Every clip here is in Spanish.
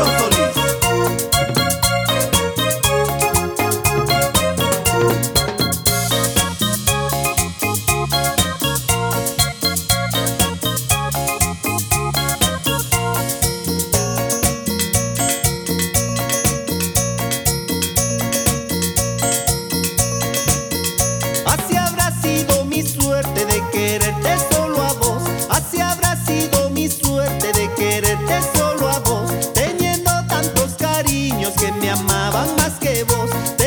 Puro más que vos.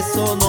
eso